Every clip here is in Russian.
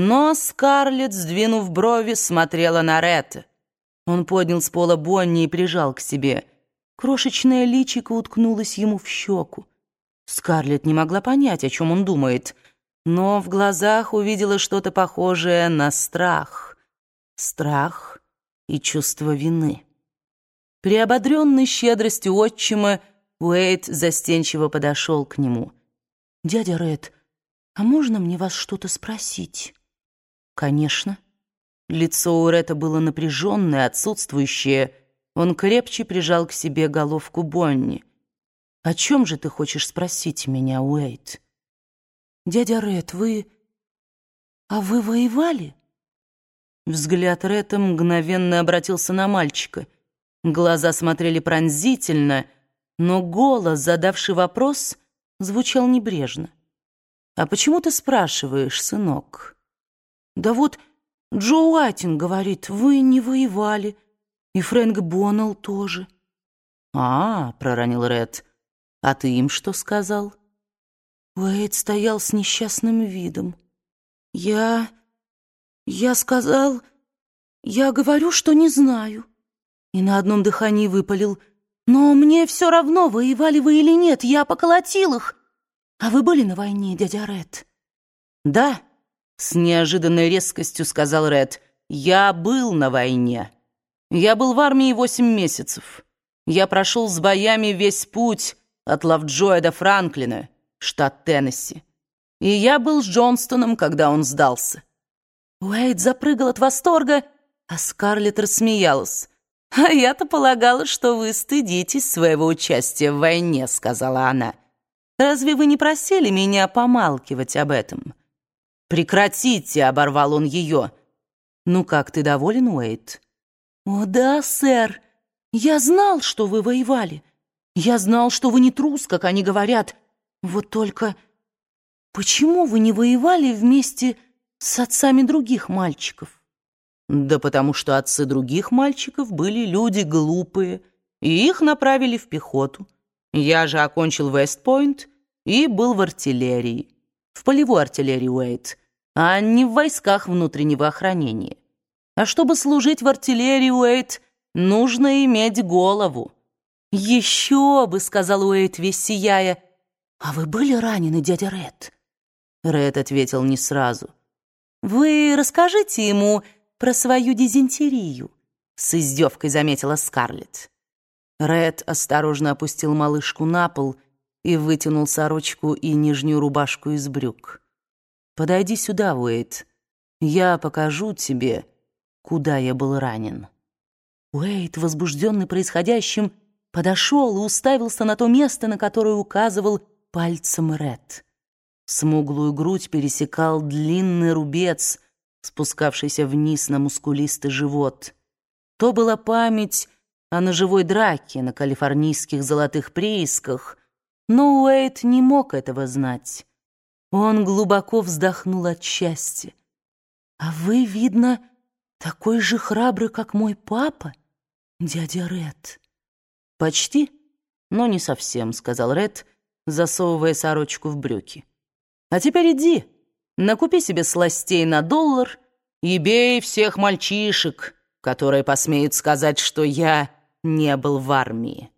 Но Скарлетт, сдвинув брови, смотрела на Ретта. Он поднял с пола Бонни и прижал к себе. Крошечное личико уткнулось ему в щеку. Скарлетт не могла понять, о чем он думает, но в глазах увидела что-то похожее на страх. Страх и чувство вины. Приободренный щедростью отчима, Уэйт застенчиво подошел к нему. «Дядя Ред, а можно мне вас что-то спросить?» «Конечно». Лицо у Ретта было напряженное, отсутствующее. Он крепче прижал к себе головку Бонни. «О чем же ты хочешь спросить меня, Уэйт?» «Дядя Ред, вы... А вы воевали?» Взгляд Ретта мгновенно обратился на мальчика. Глаза смотрели пронзительно, но голос, задавший вопрос, звучал небрежно. «А почему ты спрашиваешь, сынок?» «Да вот Джо Уайтин говорит, вы не воевали, и Фрэнк Боннелл тоже». «А, — проронил Ред, — а ты им что сказал?» Уэйд стоял с несчастным видом. «Я... я сказал... я говорю, что не знаю». И на одном дыхании выпалил. «Но мне все равно, воевали вы или нет, я поколотил их. А вы были на войне, дядя Ред?» «Да», — с неожиданной резкостью сказал Ред. «Я был на войне. Я был в армии восемь месяцев. Я прошел с боями весь путь от Лавджоя до Франклина» штат Теннесси. И я был с Джонстоном, когда он сдался. Уэйд запрыгал от восторга, а Скарлетт рассмеялась. «А я-то полагала, что вы стыдитесь своего участия в войне», — сказала она. «Разве вы не просили меня помалкивать об этом?» «Прекратите!» — оборвал он ее. «Ну как, ты доволен, Уэйд?» «О да, сэр. Я знал, что вы воевали. Я знал, что вы не трус, как они говорят, вот только почему вы не воевали вместе с отцами других мальчиков? Да потому что отцы других мальчиков были люди глупые, и их направили в пехоту. Я же окончил Вестпойнт и был в артиллерии, в полевой артиллерии Уэйт, а не в войсках внутреннего охранения. А чтобы служить в артиллерии Уэйт, нужно иметь голову. «Еще бы», — сказал Уэйт, весь сияя, — «А вы были ранены, дядя Ред?» Ред ответил не сразу. «Вы расскажите ему про свою дизентерию», с издевкой заметила Скарлетт. Ред осторожно опустил малышку на пол и вытянул сорочку и нижнюю рубашку из брюк. «Подойди сюда, Уэйт. Я покажу тебе, куда я был ранен». Уэйт, возбужденный происходящим, подошел и уставился на то место, на которое указывал пальцем Ред. Смуглую грудь пересекал длинный рубец, спускавшийся вниз на мускулистый живот. То была память о ножевой драке на калифорнийских золотых приисках, но Уэйт не мог этого знать. Он глубоко вздохнул от счастья. «А вы, видно, такой же храбрый, как мой папа, дядя Ред?» «Почти, но не совсем», — сказал Ред, — засовывая сорочку в брюки. «А теперь иди, накупи себе сластей на доллар и бей всех мальчишек, которые посмеют сказать, что я не был в армии».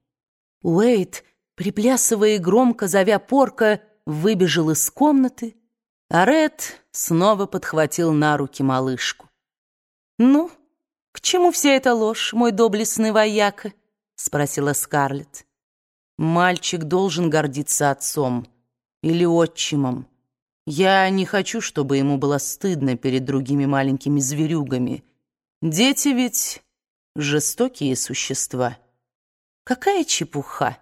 Уэйт, приплясывая и громко зовя порка, выбежал из комнаты, а Ред снова подхватил на руки малышку. «Ну, к чему вся эта ложь, мой доблестный вояка?» — спросила Скарлетт. Мальчик должен гордиться отцом или отчимом. Я не хочу, чтобы ему было стыдно перед другими маленькими зверюгами. Дети ведь жестокие существа. Какая чепуха!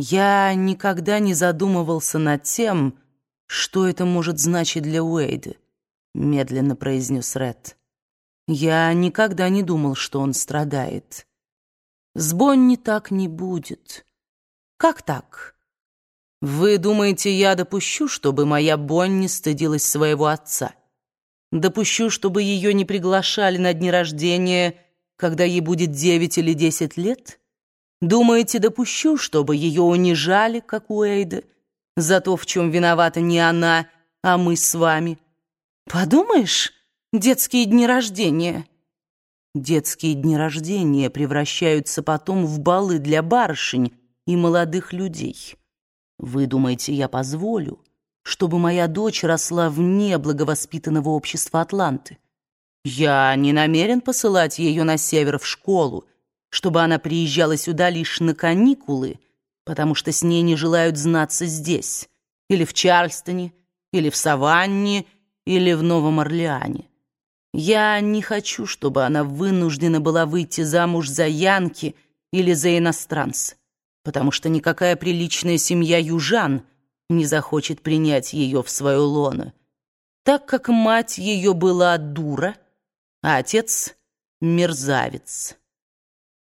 Я никогда не задумывался над тем, что это может значить для Уэйда, медленно произнес Ред. Я никогда не думал, что он страдает. С Бонни так не будет. Как так? Вы думаете, я допущу, чтобы моя Бонни стыдилась своего отца? Допущу, чтобы ее не приглашали на дни рождения, когда ей будет девять или десять лет? Думаете, допущу, чтобы ее унижали, как Уэйда, за то, в чем виновата не она, а мы с вами? Подумаешь, детские дни рождения. Детские дни рождения превращаются потом в балы для барышень и молодых людей. Вы думаете, я позволю, чтобы моя дочь росла вне благовоспитанного общества Атланты? Я не намерен посылать ее на север в школу, чтобы она приезжала сюда лишь на каникулы, потому что с ней не желают знаться здесь, или в Чарльстоне, или в Саванне, или в Новом Орлеане. Я не хочу, чтобы она вынуждена была выйти замуж за Янки или за иностранца, потому что никакая приличная семья южан не захочет принять ее в свое лоно, так как мать ее была дура, а отец — мерзавец.